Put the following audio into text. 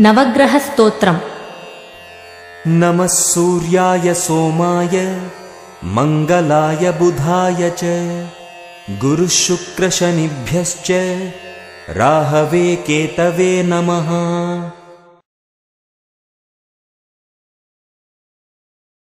नवग्रहस्तोत्रम्। नमः सूर्याय सोमाय मङ्गलाय बुधाय च गुरुशुक्रशनिभ्यश्च राहवे केतवे नमः।